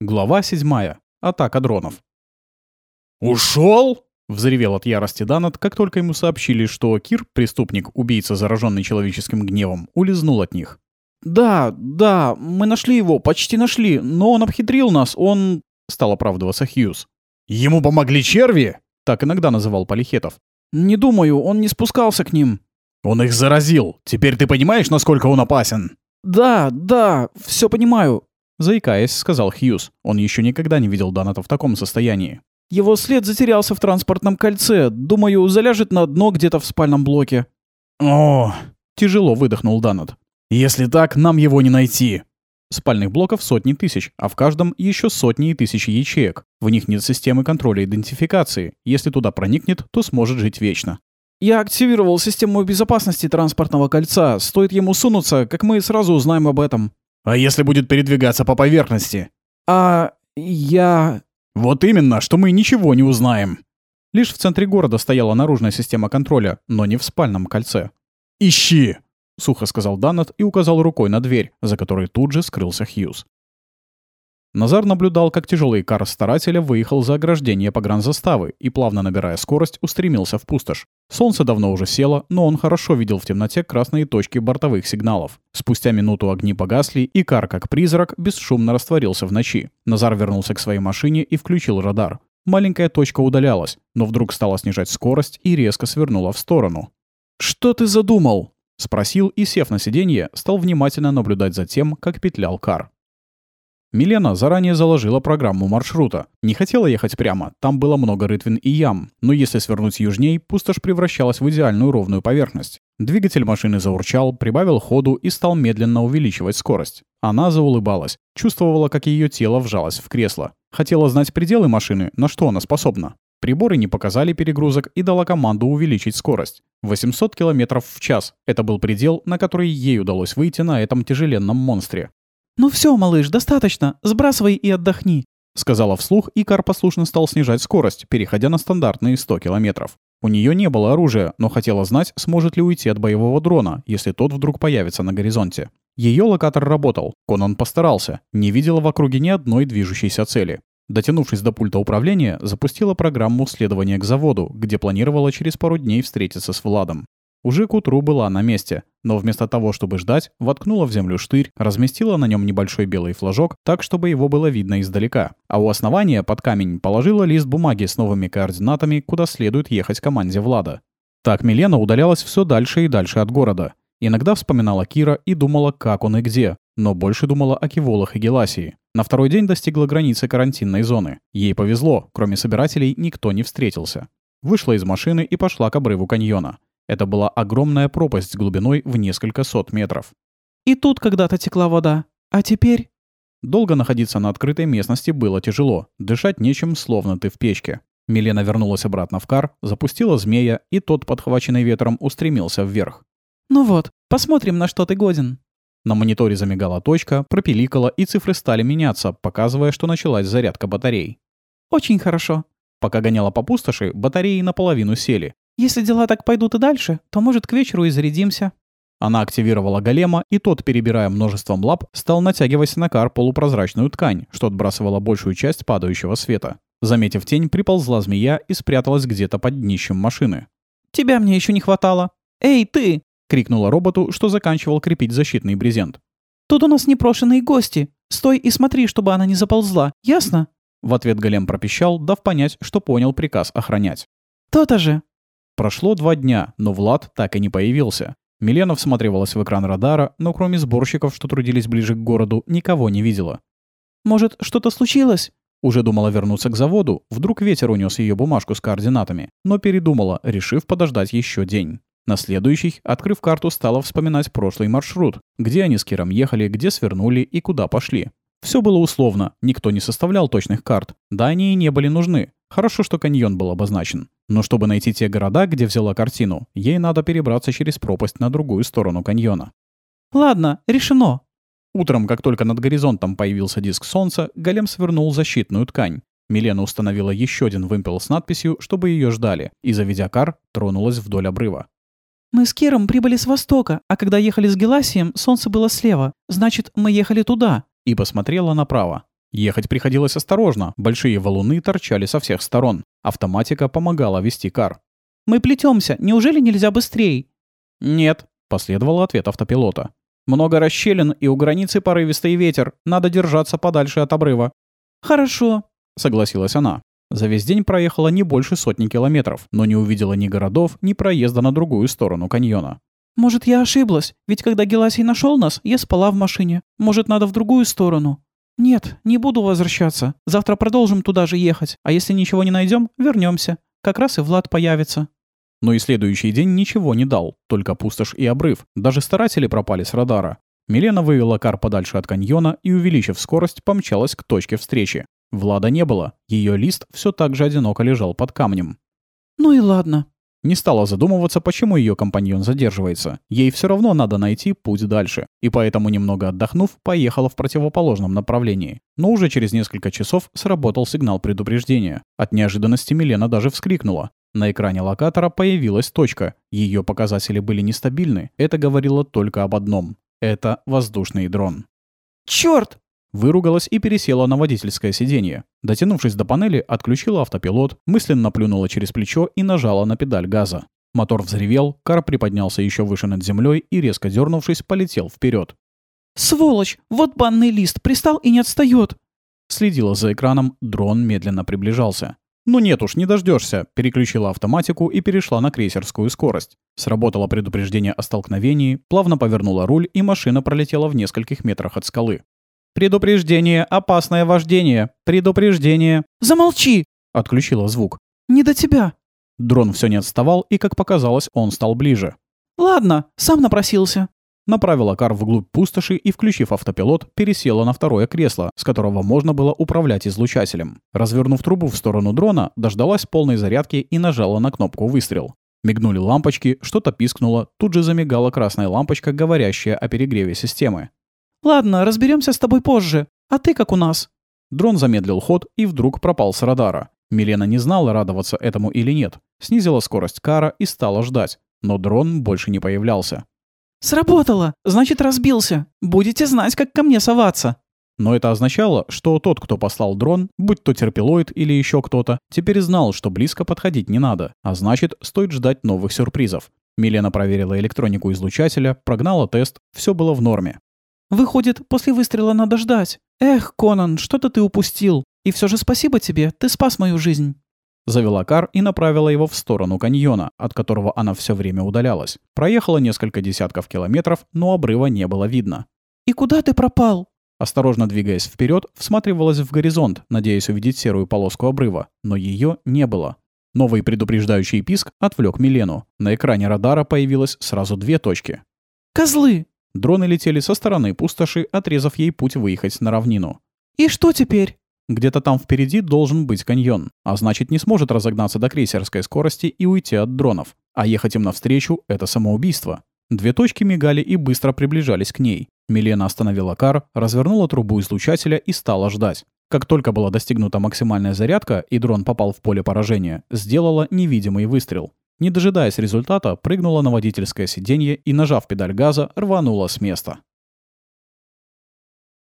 Глава 7. Атака дронов. «Ушел?» — взревел от ярости Данет, как только ему сообщили, что Кир, преступник, убийца, зараженный человеческим гневом, улизнул от них. «Да, да, мы нашли его, почти нашли, но он обхитрил нас, он...» — стал оправдываться Хьюз. «Ему помогли черви?» — так иногда называл Полихетов. «Не думаю, он не спускался к ним». «Он их заразил. Теперь ты понимаешь, насколько он опасен?» «Да, да, все понимаю. Заикаясь, сказал Хьюз. Он еще никогда не видел Даната в таком состоянии. Его след затерялся в транспортном кольце. Думаю, заляжет на дно где-то в спальном блоке. О, тяжело выдохнул Данат. Если так, нам его не найти. Спальных блоков сотни тысяч, а в каждом еще сотни и тысячи ячеек. В них нет системы контроля идентификации. Если туда проникнет, то сможет жить вечно. Я активировал систему безопасности транспортного кольца. Стоит ему сунуться, как мы сразу узнаем об этом. А если будет передвигаться по поверхности? А я... Вот именно, что мы ничего не узнаем. Лишь в центре города стояла наружная система контроля, но не в спальном кольце. «Ищи!» — сухо сказал Даннет и указал рукой на дверь, за которой тут же скрылся Хьюз. Назар наблюдал, как тяжелый кар старателя выехал за ограждение погранзаставы и, плавно набирая скорость, устремился в пустошь. Солнце давно уже село, но он хорошо видел в темноте красные точки бортовых сигналов. Спустя минуту огни погасли, и кар, как призрак, бесшумно растворился в ночи. Назар вернулся к своей машине и включил радар. Маленькая точка удалялась, но вдруг стала снижать скорость и резко свернула в сторону. «Что ты задумал?» — спросил и, сев на сиденье, стал внимательно наблюдать за тем, как петлял кар. Милена заранее заложила программу маршрута. Не хотела ехать прямо, там было много рытвин и ям, но если свернуть южней, пустошь превращалась в идеальную ровную поверхность. Двигатель машины заурчал, прибавил ходу и стал медленно увеличивать скорость. Она заулыбалась, чувствовала, как ее тело вжалось в кресло. Хотела знать пределы машины, на что она способна. Приборы не показали перегрузок и дала команду увеличить скорость. 800 км в час — это был предел, на который ей удалось выйти на этом тяжеленном монстре. «Ну все, малыш, достаточно. Сбрасывай и отдохни», — сказала вслух, и Кар послушно стал снижать скорость, переходя на стандартные 100 километров. У нее не было оружия, но хотела знать, сможет ли уйти от боевого дрона, если тот вдруг появится на горизонте. Ее локатор работал. Конан постарался. Не видела в округе ни одной движущейся цели. Дотянувшись до пульта управления, запустила программу следования к заводу, где планировала через пару дней встретиться с Владом. Уже к утру была на месте, но вместо того, чтобы ждать, воткнула в землю штырь, разместила на нем небольшой белый флажок так, чтобы его было видно издалека. А у основания под камень положила лист бумаги с новыми координатами, куда следует ехать команде Влада. Так Милена удалялась все дальше и дальше от города. Иногда вспоминала Кира и думала, как он и где, но больше думала о Киволах и Геласии. На второй день достигла границы карантинной зоны. Ей повезло, кроме собирателей никто не встретился. Вышла из машины и пошла к обрыву каньона. Это была огромная пропасть с глубиной в несколько сот метров. «И тут когда-то текла вода. А теперь...» Долго находиться на открытой местности было тяжело. Дышать нечем, словно ты в печке. Милена вернулась обратно в кар, запустила змея, и тот, подхваченный ветром, устремился вверх. «Ну вот, посмотрим, на что ты годен». На мониторе замигала точка, пропиликала, и цифры стали меняться, показывая, что началась зарядка батарей. «Очень хорошо». Пока гоняла по пустоши, батареи наполовину сели. Если дела так пойдут и дальше, то, может, к вечеру и зарядимся». Она активировала голема, и тот, перебирая множеством лап, стал натягивать на кар полупрозрачную ткань, что отбрасывала большую часть падающего света. Заметив тень, приползла змея и спряталась где-то под днищем машины. «Тебя мне еще не хватало!» «Эй, ты!» — крикнула роботу, что заканчивал крепить защитный брезент. «Тут у нас непрошенные гости. Стой и смотри, чтобы она не заползла, ясно?» В ответ голем пропищал, дав понять, что понял приказ охранять. «То-то же!» Прошло два дня, но Влад так и не появился. Милена всматривалась в экран радара, но кроме сборщиков, что трудились ближе к городу, никого не видела. «Может, что-то случилось?» Уже думала вернуться к заводу, вдруг ветер унес ее бумажку с координатами, но передумала, решив подождать еще день. На следующий, открыв карту, стала вспоминать прошлый маршрут, где они с Киром ехали, где свернули и куда пошли. Все было условно, никто не составлял точных карт, да они и не были нужны. Хорошо, что каньон был обозначен. Но чтобы найти те города, где взяла картину, ей надо перебраться через пропасть на другую сторону каньона. «Ладно, решено». Утром, как только над горизонтом появился диск солнца, голем свернул защитную ткань. Милена установила еще один вымпел с надписью, чтобы ее ждали, и, заведя кар, тронулась вдоль обрыва. «Мы с Киром прибыли с востока, а когда ехали с Геласием, солнце было слева. Значит, мы ехали туда», и посмотрела направо. Ехать приходилось осторожно, большие валуны торчали со всех сторон. Автоматика помогала вести кар. «Мы плетемся, неужели нельзя быстрее?» «Нет», — последовал ответ автопилота. «Много расщелин, и у границы порывистый ветер. Надо держаться подальше от обрыва». «Хорошо», — согласилась она. За весь день проехала не больше сотни километров, но не увидела ни городов, ни проезда на другую сторону каньона. «Может, я ошиблась? Ведь когда Геласий нашел нас, я спала в машине. Может, надо в другую сторону?» «Нет, не буду возвращаться. Завтра продолжим туда же ехать. А если ничего не найдем, вернемся. Как раз и Влад появится». Но и следующий день ничего не дал, только пустошь и обрыв. Даже старатели пропали с радара. Милена вывела кар подальше от каньона и, увеличив скорость, помчалась к точке встречи. Влада не было. Ее лист все так же одиноко лежал под камнем. «Ну и ладно». Не стала задумываться, почему ее компаньон задерживается. Ей все равно надо найти путь дальше. И поэтому, немного отдохнув, поехала в противоположном направлении. Но уже через несколько часов сработал сигнал предупреждения. От неожиданности Милена даже вскрикнула. На экране локатора появилась точка. Ее показатели были нестабильны. Это говорило только об одном. Это воздушный дрон. «Чёрт!» Выругалась и пересела на водительское сиденье. Дотянувшись до панели, отключила автопилот, мысленно плюнула через плечо и нажала на педаль газа. Мотор взревел, кар приподнялся еще выше над землей и, резко дернувшись, полетел вперед. «Сволочь! Вот банный лист! Пристал и не отстает!» Следила за экраном, дрон медленно приближался. «Ну нет уж, не дождешься. переключила автоматику и перешла на крейсерскую скорость. Сработало предупреждение о столкновении, плавно повернула руль, и машина пролетела в нескольких метрах от скалы. «Предупреждение, опасное вождение! Предупреждение!» «Замолчи!» — отключила звук. «Не до тебя!» Дрон все не отставал, и, как показалось, он стал ближе. «Ладно, сам напросился направила кар вглубь пустоши и, включив автопилот, пересела на второе кресло, с которого можно было управлять излучателем. Развернув трубу в сторону дрона, дождалась полной зарядки и нажала на кнопку «Выстрел». Мигнули лампочки, что-то пискнуло, тут же замигала красная лампочка, говорящая о перегреве системы. «Ладно, разберемся с тобой позже. А ты как у нас?» Дрон замедлил ход и вдруг пропал с радара. Милена не знала, радоваться этому или нет. Снизила скорость кара и стала ждать. Но дрон больше не появлялся. «Сработало! Значит, разбился! Будете знать, как ко мне соваться!» Но это означало, что тот, кто послал дрон, будь то терпилоид или еще кто-то, теперь знал, что близко подходить не надо, а значит, стоит ждать новых сюрпризов. Милена проверила электронику излучателя, прогнала тест, все было в норме. «Выходит, после выстрела надо ждать. Эх, Конан, что-то ты упустил. И все же спасибо тебе, ты спас мою жизнь». Завела кар и направила его в сторону каньона, от которого она все время удалялась. Проехала несколько десятков километров, но обрыва не было видно. «И куда ты пропал?» Осторожно двигаясь вперед, всматривалась в горизонт, надеясь увидеть серую полоску обрыва, но ее не было. Новый предупреждающий писк отвлек Милену. На экране радара появилось сразу две точки. «Козлы!» Дроны летели со стороны пустоши, отрезав ей путь выехать на равнину. «И что теперь?» Где-то там впереди должен быть каньон, а значит не сможет разогнаться до крейсерской скорости и уйти от дронов. А ехать им навстречу — это самоубийство. Две точки мигали и быстро приближались к ней. Милена остановила кар, развернула трубу излучателя и стала ждать. Как только была достигнута максимальная зарядка и дрон попал в поле поражения, сделала невидимый выстрел. Не дожидаясь результата, прыгнула на водительское сиденье и, нажав педаль газа, рванула с места.